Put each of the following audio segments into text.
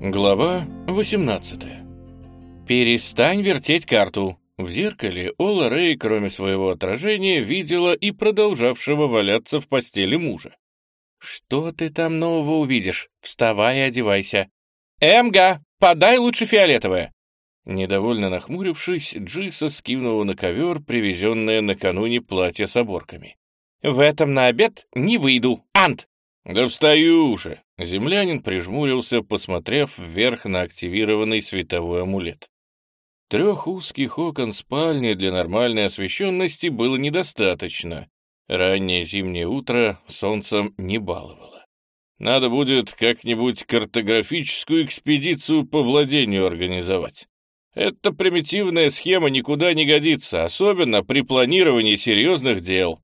Глава 18 «Перестань вертеть карту!» В зеркале Ола Рэй, кроме своего отражения, видела и продолжавшего валяться в постели мужа. «Что ты там нового увидишь? Вставай и одевайся!» «Эмга, подай лучше фиолетовое!» Недовольно нахмурившись, Джиса скинула на ковер привезенное накануне платье с оборками. «В этом на обед не выйду, Ант!» «Да встаю уже!» Землянин прижмурился, посмотрев вверх на активированный световой амулет. Трех узких окон спальни для нормальной освещенности было недостаточно. Раннее зимнее утро солнцем не баловало. Надо будет как-нибудь картографическую экспедицию по владению организовать. Эта примитивная схема никуда не годится, особенно при планировании серьезных дел.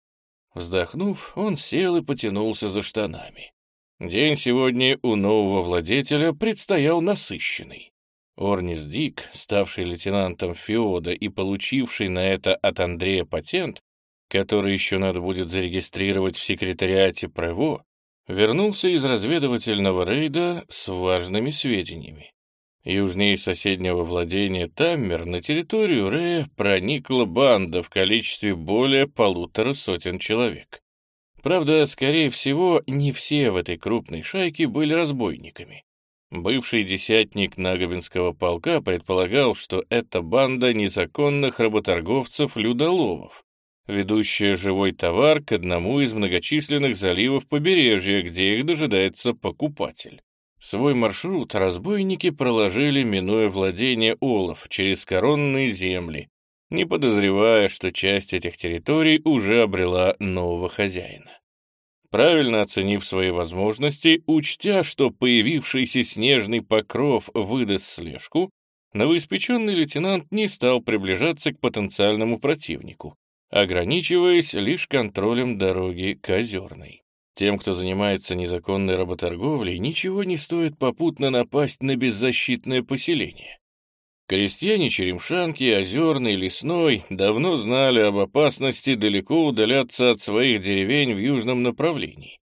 Вздохнув, он сел и потянулся за штанами. День сегодня у нового владетеля предстоял насыщенный. Орнис Дик, ставший лейтенантом Феода и получивший на это от Андрея патент, который еще надо будет зарегистрировать в секретариате ПРЭВО, вернулся из разведывательного рейда с важными сведениями. Южнее соседнего владения Таммер на территорию Рея проникла банда в количестве более полутора сотен человек. Правда, скорее всего, не все в этой крупной шайке были разбойниками. Бывший десятник Нагобинского полка предполагал, что это банда незаконных работорговцев-людоловов, ведущая живой товар к одному из многочисленных заливов побережья, где их дожидается покупатель. Свой маршрут разбойники проложили, минуя владение Олов, через коронные земли, не подозревая, что часть этих территорий уже обрела нового хозяина. Правильно оценив свои возможности, учтя, что появившийся снежный покров выдаст слежку, новоиспеченный лейтенант не стал приближаться к потенциальному противнику, ограничиваясь лишь контролем дороги к Озерной. Тем, кто занимается незаконной работорговлей, ничего не стоит попутно напасть на беззащитное поселение. Крестьяне Черемшанки, Озерный, Лесной давно знали об опасности далеко удаляться от своих деревень в южном направлении.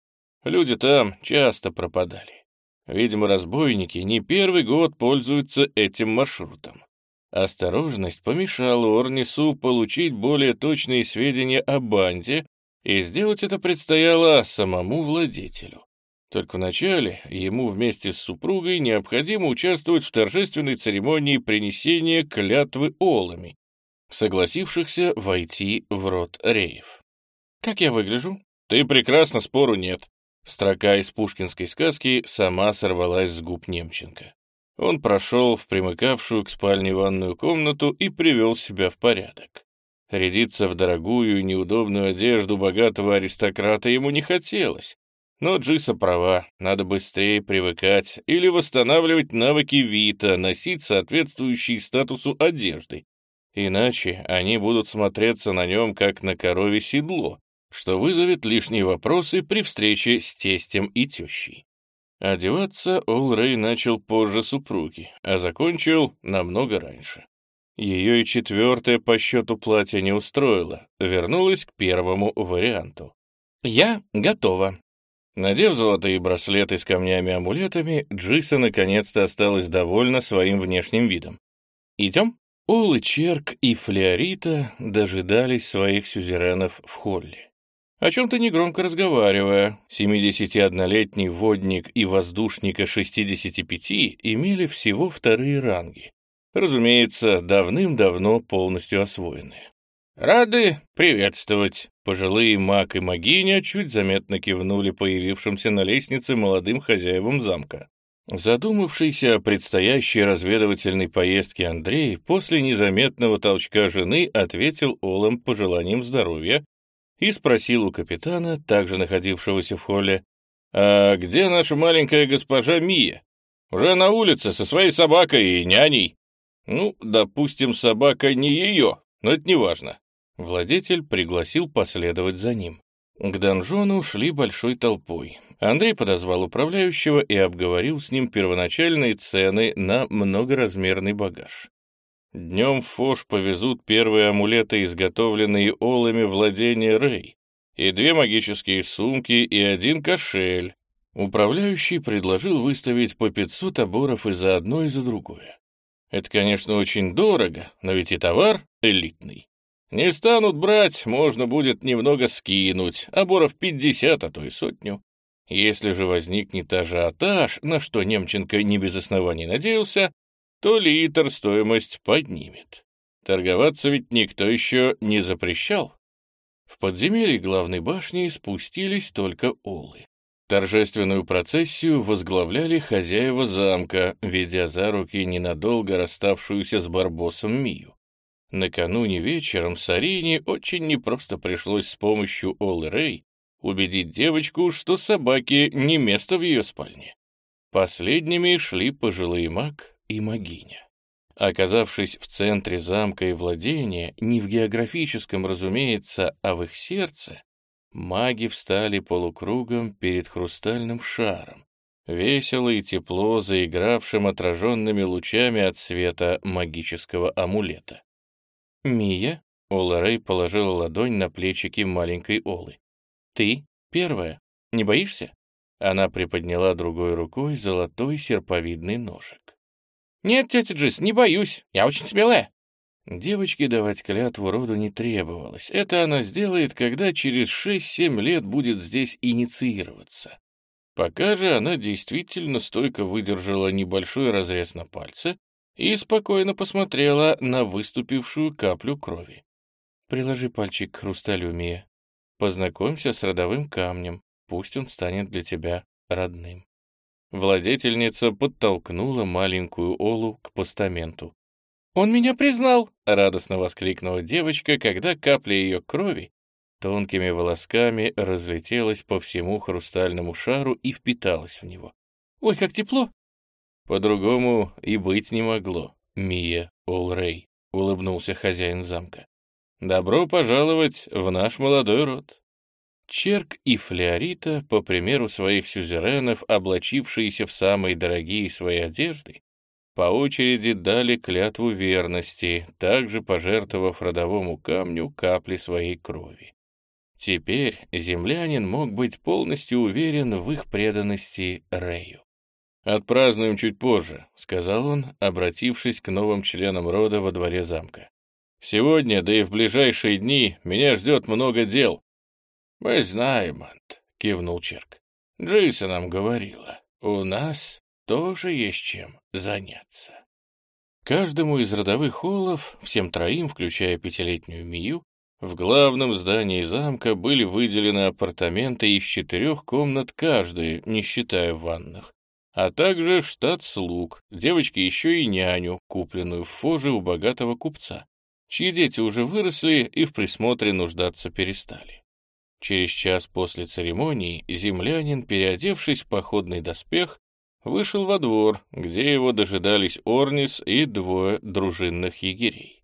Люди там часто пропадали. Видимо, разбойники не первый год пользуются этим маршрутом. Осторожность помешала Орнису получить более точные сведения о банде, и сделать это предстояло самому владетелю. Только вначале ему вместе с супругой необходимо участвовать в торжественной церемонии принесения клятвы олами, согласившихся войти в род Реев. «Как я выгляжу?» «Ты прекрасно, спору нет». Строка из пушкинской сказки сама сорвалась с губ Немченко. Он прошел в примыкавшую к спальне ванную комнату и привел себя в порядок. Рядиться в дорогую и неудобную одежду богатого аристократа ему не хотелось. Но Джиса права, надо быстрее привыкать или восстанавливать навыки Вита, носить соответствующие статусу одежды. Иначе они будут смотреться на нем, как на корове седло, что вызовет лишние вопросы при встрече с тестем и тещей. Одеваться Ол Рэй начал позже супруги, а закончил намного раньше. Ее и четвертое по счету платье не устроило, вернулась к первому варианту. «Я готова». Надев золотые браслеты с камнями-амулетами, Джиса наконец-то осталась довольна своим внешним видом. «Идем?» Улы Черк и Флеорита дожидались своих сюзеренов в холле. О чем-то негромко разговаривая, 71-летний водник и воздушника 65 имели всего вторые ранги, разумеется, давным-давно полностью освоенные. «Рады приветствовать!» Пожилые маг и магиня чуть заметно кивнули появившимся на лестнице молодым хозяевам замка. Задумавшийся о предстоящей разведывательной поездке Андрей после незаметного толчка жены ответил Олам пожеланием здоровья и спросил у капитана, также находившегося в холле, «А где наша маленькая госпожа Мия? Уже на улице со своей собакой и няней?» Ну, допустим, собака не ее, но это не важно. Владетель пригласил последовать за ним. К донжону шли большой толпой. Андрей подозвал управляющего и обговорил с ним первоначальные цены на многоразмерный багаж. Днем в Фош повезут первые амулеты, изготовленные олами владения Рэй, и две магические сумки, и один кошель. Управляющий предложил выставить по 500 оборов и за одно, и за другое. Это, конечно, очень дорого, но ведь и товар элитный. Не станут брать, можно будет немного скинуть, оборов 50, а то и сотню. Если же возникнет ажиотаж, на что Немченко не без оснований надеялся, то литр стоимость поднимет. Торговаться ведь никто еще не запрещал. В подземелье главной башни спустились только олы. Торжественную процессию возглавляли хозяева замка, ведя за руки ненадолго расставшуюся с Барбосом Мию. Накануне вечером Сарине очень непросто пришлось с помощью Олы Рэй убедить девочку, что собаке не место в ее спальне. Последними шли пожилые маг и магиня. Оказавшись в центре замка и владения, не в географическом, разумеется, а в их сердце, маги встали полукругом перед хрустальным шаром, весело и тепло заигравшим отраженными лучами от света магического амулета. «Мия?» — Ола Рэй положила ладонь на плечики маленькой Олы. «Ты первая. Не боишься?» Она приподняла другой рукой золотой серповидный ножик. «Нет, тетя Джис, не боюсь. Я очень смелая». Девочке давать клятву роду не требовалось. Это она сделает, когда через шесть-семь лет будет здесь инициироваться. Пока же она действительно стойко выдержала небольшой разрез на пальце и спокойно посмотрела на выступившую каплю крови. «Приложи пальчик к хрусталю. Познакомься с родовым камнем. Пусть он станет для тебя родным». Владетельница подтолкнула маленькую Олу к постаменту. «Он меня признал!» — радостно воскликнула девочка, когда капля ее крови тонкими волосками разлетелась по всему хрустальному шару и впиталась в него. «Ой, как тепло!» «По-другому и быть не могло, Мия Олрей», — улыбнулся хозяин замка. «Добро пожаловать в наш молодой род». Черк и Флеорита, по примеру своих сюзеренов, облачившиеся в самые дорогие свои одежды, по очереди дали клятву верности, также пожертвовав родовому камню капли своей крови. Теперь землянин мог быть полностью уверен в их преданности Рэю. «Отпразднуем чуть позже», — сказал он, обратившись к новым членам рода во дворе замка. «Сегодня, да и в ближайшие дни, меня ждет много дел». «Мы знаем, Ант», — кивнул Черк. «Джейса нам говорила, у нас тоже есть чем заняться». Каждому из родовых холлов, всем троим, включая пятилетнюю Мию, в главном здании замка были выделены апартаменты из четырех комнат каждый, не считая ванных а также штат слуг, девочки еще и няню, купленную в фоже у богатого купца, чьи дети уже выросли и в присмотре нуждаться перестали. Через час после церемонии землянин, переодевшись в походный доспех, вышел во двор, где его дожидались Орнис и двое дружинных егерей.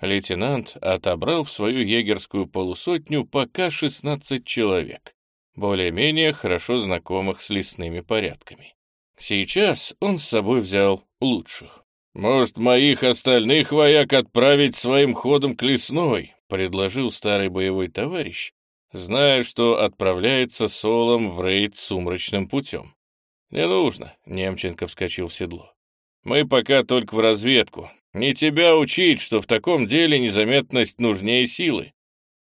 Лейтенант отобрал в свою егерскую полусотню пока 16 человек, более-менее хорошо знакомых с лесными порядками. Сейчас он с собой взял лучших. «Может, моих остальных вояк отправить своим ходом к лесной?» — предложил старый боевой товарищ, зная, что отправляется Солом в рейд сумрачным путем. «Не нужно», — Немченко вскочил в седло. «Мы пока только в разведку. Не тебя учить, что в таком деле незаметность нужнее силы».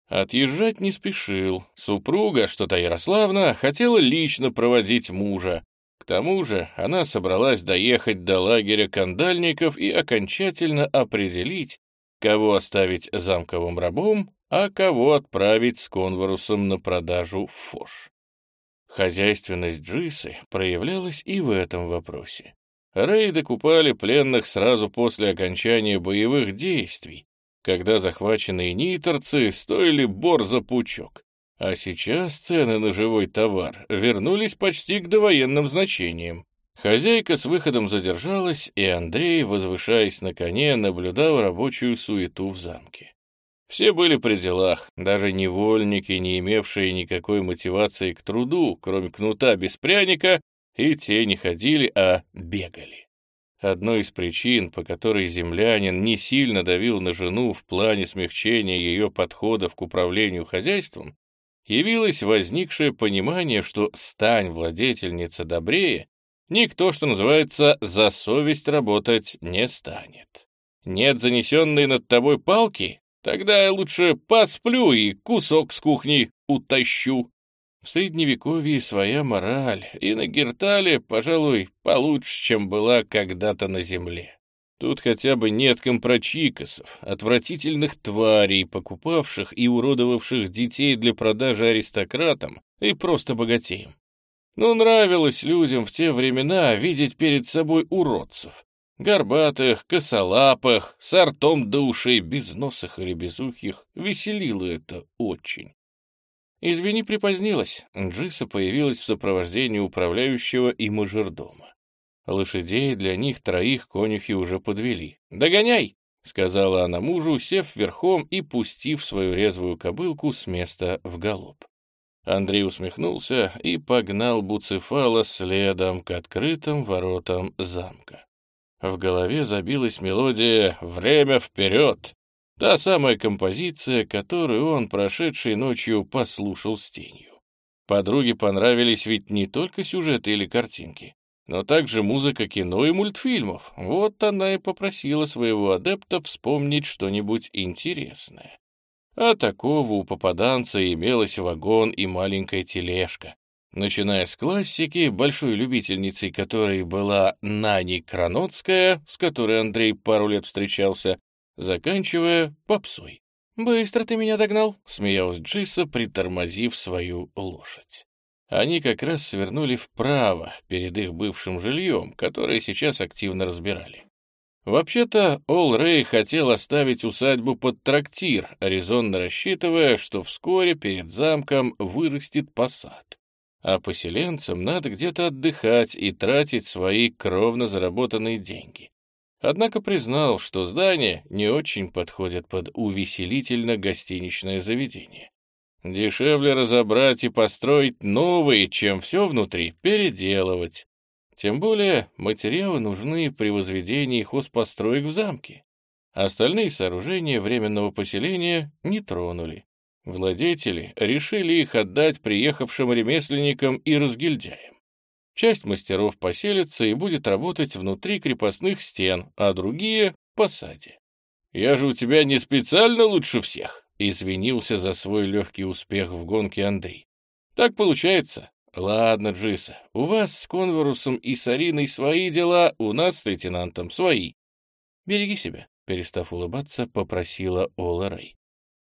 Отъезжать не спешил. Супруга, что-то Ярославна, хотела лично проводить мужа, тому же она собралась доехать до лагеря кандальников и окончательно определить, кого оставить замковым рабом, а кого отправить с конворусом на продажу в Фош. Хозяйственность Джисы проявлялась и в этом вопросе. Рейды купали пленных сразу после окончания боевых действий, когда захваченные ниторцы стоили бор за пучок, а сейчас цены на живой товар вернулись почти к довоенным значениям. Хозяйка с выходом задержалась, и Андрей, возвышаясь на коне, наблюдал рабочую суету в замке. Все были при делах, даже невольники, не имевшие никакой мотивации к труду, кроме кнута без пряника, и те не ходили, а бегали. Одной из причин, по которой землянин не сильно давил на жену в плане смягчения ее подходов к управлению хозяйством, явилось возникшее понимание, что «стань владетельница добрее», никто, что называется, за совесть работать не станет. Нет занесенной над тобой палки? Тогда я лучше посплю и кусок с кухни утащу. В Средневековье своя мораль, и на Гертале, пожалуй, получше, чем была когда-то на земле. Тут хотя бы нет компрочикосов, отвратительных тварей, покупавших и уродовавших детей для продажи аристократам и просто богатеям. Но нравилось людям в те времена видеть перед собой уродцев. Горбатых, косолапых, с ртом до ушей, безносых или безухих, веселило это очень. «Извини, припозднилась». Джиса появилась в сопровождении управляющего и мажордома. Лошадей для них троих конюхи уже подвели. «Догоняй!» — сказала она мужу, сев верхом и пустив свою резвую кобылку с места в галоп. Андрей усмехнулся и погнал Буцефала следом к открытым воротам замка. В голове забилась мелодия «Время вперед!» Та самая композиция, которую он прошедшей ночью послушал с тенью. Подруге понравились ведь не только сюжеты или картинки, но также музыка кино и мультфильмов. Вот она и попросила своего адепта вспомнить что-нибудь интересное. А такого у попаданца имелось вагон и маленькая тележка. Начиная с классики, большой любительницей которой была Нани Кранотская, с которой Андрей пару лет встречался, заканчивая попсой. «Быстро ты меня догнал», — смеялась Джиса, притормозив свою лошадь. Они как раз свернули вправо, перед их бывшим жильем, которое сейчас активно разбирали. Вообще-то, Ол Рэй хотел оставить усадьбу под трактир, резонно рассчитывая, что вскоре перед замком вырастет посад. А поселенцам надо где-то отдыхать и тратить свои кровно заработанные деньги. Однако признал, что здание не очень подходит под увеселительно-гостиничное заведение. Дешевле разобрать и построить новые, чем все внутри переделывать. Тем более материалы нужны при возведении хозпостроек в замке. Остальные сооружения временного поселения не тронули. Владетели решили их отдать приехавшим ремесленникам и разгильдяям. Часть мастеров поселится и будет работать внутри крепостных стен, а другие — посаде. «Я же у тебя не специально лучше всех», Извинился за свой легкий успех в гонке Андрей. Так получается. Ладно, Джиса, у вас с Конворусом и с Ариной свои дела, у нас с лейтенантом свои. Береги себя, перестав улыбаться, попросила Ола Рэй.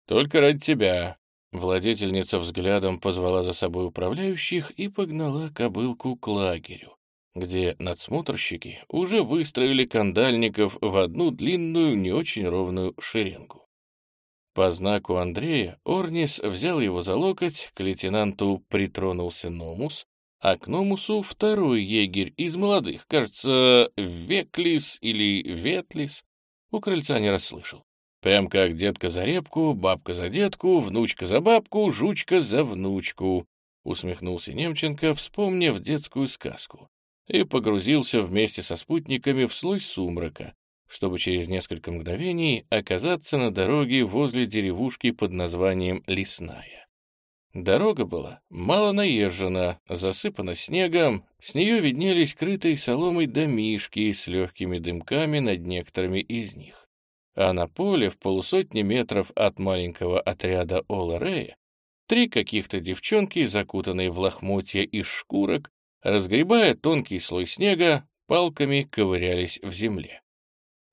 Только ради тебя. Владетельница взглядом позвала за собой управляющих и погнала кобылку к лагерю, где надсмотрщики уже выстроили кандальников в одну длинную, не очень ровную шеренгу. По знаку Андрея Орнис взял его за локоть, к лейтенанту притронулся Номус, а к Номусу второй егерь из молодых, кажется, Веклис или Ветлис, у крыльца не расслышал. Прям как детка за репку, бабка за детку, внучка за бабку, жучка за внучку, усмехнулся Немченко, вспомнив детскую сказку, и погрузился вместе со спутниками в слой сумрака, чтобы через несколько мгновений оказаться на дороге возле деревушки под названием Лесная. Дорога была мало наезжена, засыпана снегом, с нее виднелись крытые соломой домишки с легкими дымками над некоторыми из них. А на поле в полусотни метров от маленького отряда Ола Рея три каких-то девчонки, закутанные в лохмотья из шкурок, разгребая тонкий слой снега, палками ковырялись в земле.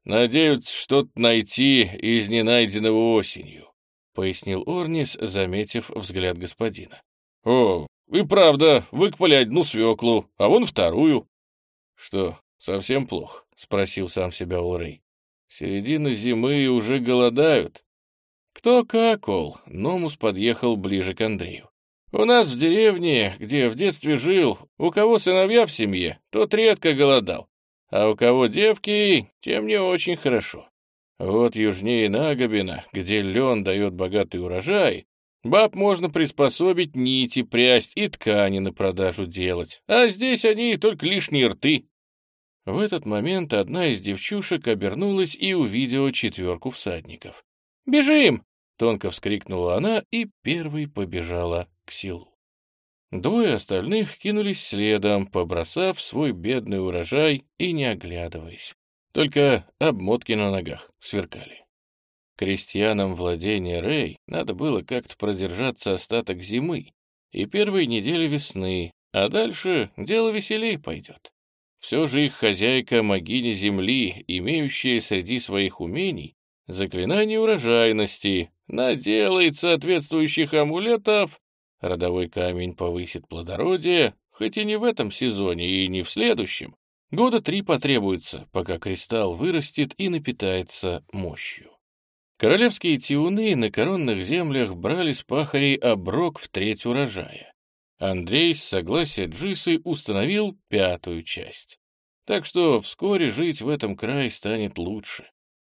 «Надеются что-то найти из ненайденного осенью», — пояснил Орнис, заметив взгляд господина. «О, и правда, выкопали одну свеклу, а вон вторую». «Что, совсем плохо?» — спросил сам себя Улрей. «Середина зимы и уже голодают». «Кто как, Ол?» — Номус подъехал ближе к Андрею. «У нас в деревне, где в детстве жил, у кого сыновья в семье, тот редко голодал. А у кого девки, тем не очень хорошо. Вот южнее Нагобина, где лен дает богатый урожай, баб можно приспособить нити прясть и ткани на продажу делать, а здесь они только лишние рты. В этот момент одна из девчушек обернулась и увидела четверку всадников. «Бежим!» — тонко вскрикнула она и первой побежала к селу. Двое остальных кинулись следом, побросав свой бедный урожай и не оглядываясь. Только обмотки на ногах сверкали. Крестьянам владения Рэй надо было как-то продержаться остаток зимы и первые недели весны, а дальше дело веселей пойдет. Все же их хозяйка могиня земли, имеющая среди своих умений заклинание урожайности, наделает соответствующих амулетов, родовой камень повысит плодородие, хоть и не в этом сезоне и не в следующем. Года три потребуется, пока кристалл вырастет и напитается мощью. Королевские тиуны на коронных землях брали с пахарей оброк в треть урожая. Андрей с согласия Джисы установил пятую часть. Так что вскоре жить в этом крае станет лучше.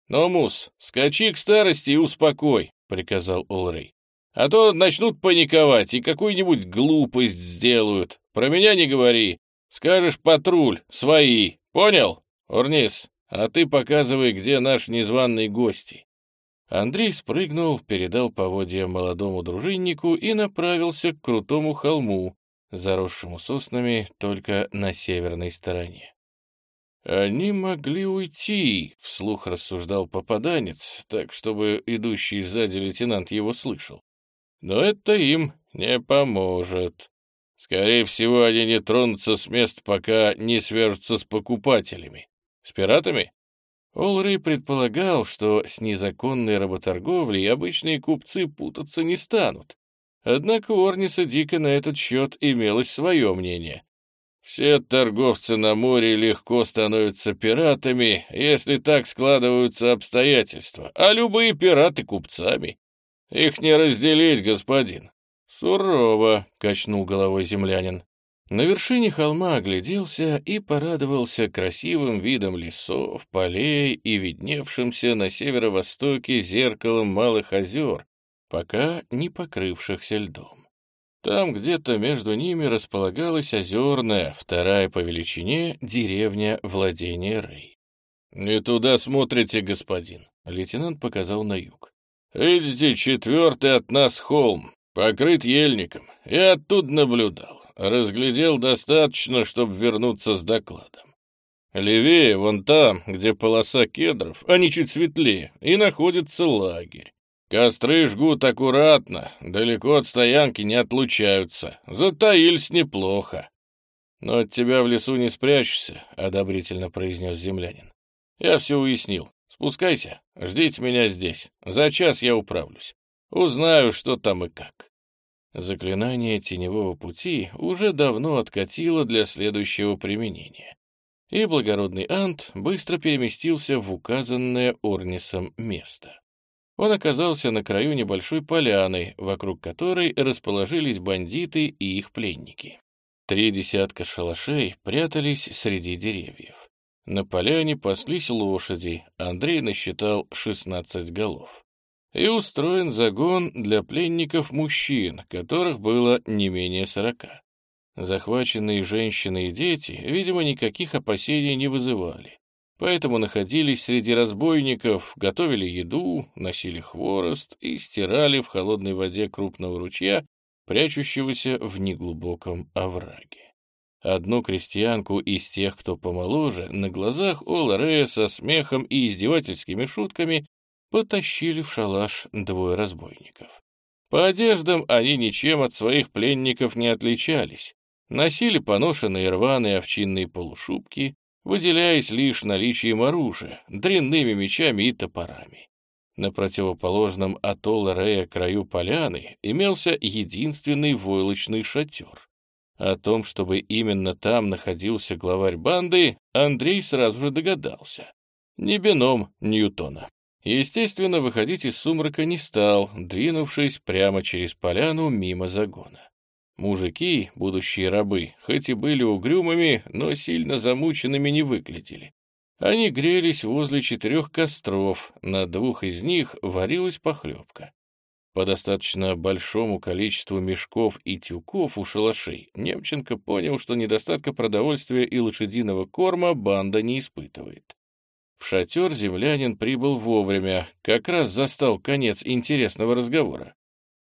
«Но, Мус, скачи к старости и успокой», — приказал Олрей. «А то начнут паниковать и какую-нибудь глупость сделают. Про меня не говори. Скажешь патруль, свои. Понял? Урнис, а ты показывай, где наш незваный гости». Андрей спрыгнул, передал поводья молодому дружиннику и направился к крутому холму, заросшему соснами только на северной стороне. «Они могли уйти», — вслух рассуждал попаданец, так, чтобы идущий сзади лейтенант его слышал. «Но это им не поможет. Скорее всего, они не тронутся с мест, пока не свяжутся с покупателями. С пиратами?» Олрей предполагал, что с незаконной работорговлей обычные купцы путаться не станут. Однако у Орниса Дика на этот счет имелось свое мнение. Все торговцы на море легко становятся пиратами, если так складываются обстоятельства, а любые пираты — купцами. Их не разделить, господин. Сурово, — качнул головой землянин. На вершине холма огляделся и порадовался красивым видом лесов, полей и видневшимся на северо-востоке зеркалом малых озер, пока не покрывшихся льдом. Там где-то между ними располагалась озерная, вторая по величине, деревня владения Рэй. «Не туда смотрите, господин», — лейтенант показал на юг. «Видите, четвертый от нас холм, покрыт ельником. Я оттуда наблюдал разглядел достаточно, чтобы вернуться с докладом. Левее, вон там, где полоса кедров, они чуть светлее, и находится лагерь. Костры жгут аккуратно, далеко от стоянки не отлучаются, затаились неплохо. «Но от тебя в лесу не спрячешься», — одобрительно произнес землянин. «Я все уяснил. Спускайся, ждите меня здесь. За час я управлюсь. Узнаю, что там и как». Заклинание теневого пути уже давно откатило для следующего применения, и благородный Ант быстро переместился в указанное Орнисом место. Он оказался на краю небольшой поляны, вокруг которой расположились бандиты и их пленники. Три десятка шалашей прятались среди деревьев. На поляне паслись лошади, Андрей насчитал 16 голов и устроен загон для пленников-мужчин, которых было не менее сорока. Захваченные женщины и дети, видимо, никаких опасений не вызывали, поэтому находились среди разбойников, готовили еду, носили хворост и стирали в холодной воде крупного ручья, прячущегося в неглубоком овраге. Одну крестьянку из тех, кто помоложе, на глазах Ола со смехом и издевательскими шутками потащили в шалаш двое разбойников. По одеждам они ничем от своих пленников не отличались. Носили поношенные рваные овчинные полушубки, выделяясь лишь наличием оружия, дрянными мечами и топорами. На противоположном от Рея краю поляны имелся единственный войлочный шатер. О том, чтобы именно там находился главарь банды, Андрей сразу же догадался. Не бином Ньютона. Естественно, выходить из сумрака не стал, двинувшись прямо через поляну мимо загона. Мужики, будущие рабы, хоть и были угрюмыми, но сильно замученными не выглядели. Они грелись возле четырех костров, на двух из них варилась похлебка. По достаточно большому количеству мешков и тюков у шалашей Немченко понял, что недостатка продовольствия и лошадиного корма банда не испытывает. В шатер землянин прибыл вовремя, как раз застал конец интересного разговора.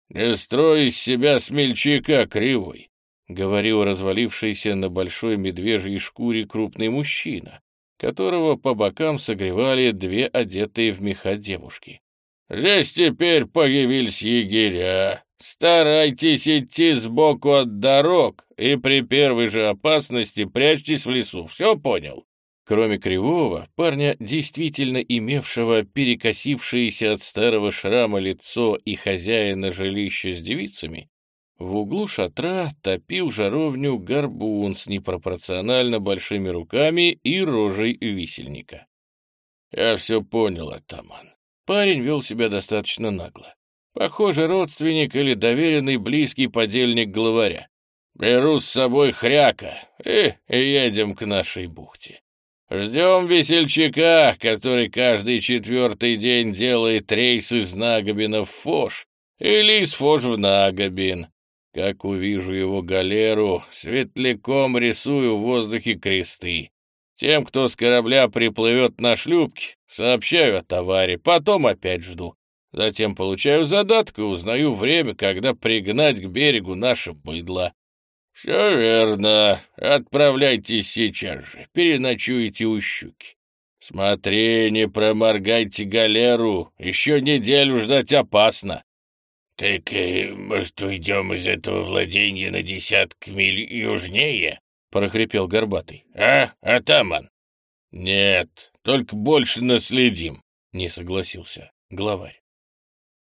Не строй из себя смельчака кривой», — говорил развалившийся на большой медвежьей шкуре крупный мужчина, которого по бокам согревали две одетые в меха девушки. «Здесь теперь появились егеря. Старайтесь идти сбоку от дорог и при первой же опасности прячьтесь в лесу. Все понял?» Кроме Кривого, парня, действительно имевшего перекосившееся от старого шрама лицо и хозяина жилища с девицами, в углу шатра топил жаровню горбун с непропорционально большими руками и рожей висельника. «Я все понял, атаман». Парень вел себя достаточно нагло. Похоже, родственник или доверенный близкий подельник главаря. «Беру с собой хряка и едем к нашей бухте. Ждем весельчака, который каждый четвертый день делает рейс из Нагобина в Фош или из Фош в Нагобин. Как увижу его галеру, светляком рисую в воздухе кресты. Тем, кто с корабля приплывет на шлюпке, сообщаю о товаре, потом опять жду. Затем получаю задаток и узнаю время, когда пригнать к берегу наше быдло. «Все верно. Отправляйтесь сейчас же. Переночуете у щуки. Смотри, не проморгайте галеру. Еще неделю ждать опасно». «Так, э, может, уйдем из этого владения на десяток миль южнее?» — прохрипел Горбатый. «А, атаман?» «Нет, только больше наследим», — не согласился главарь.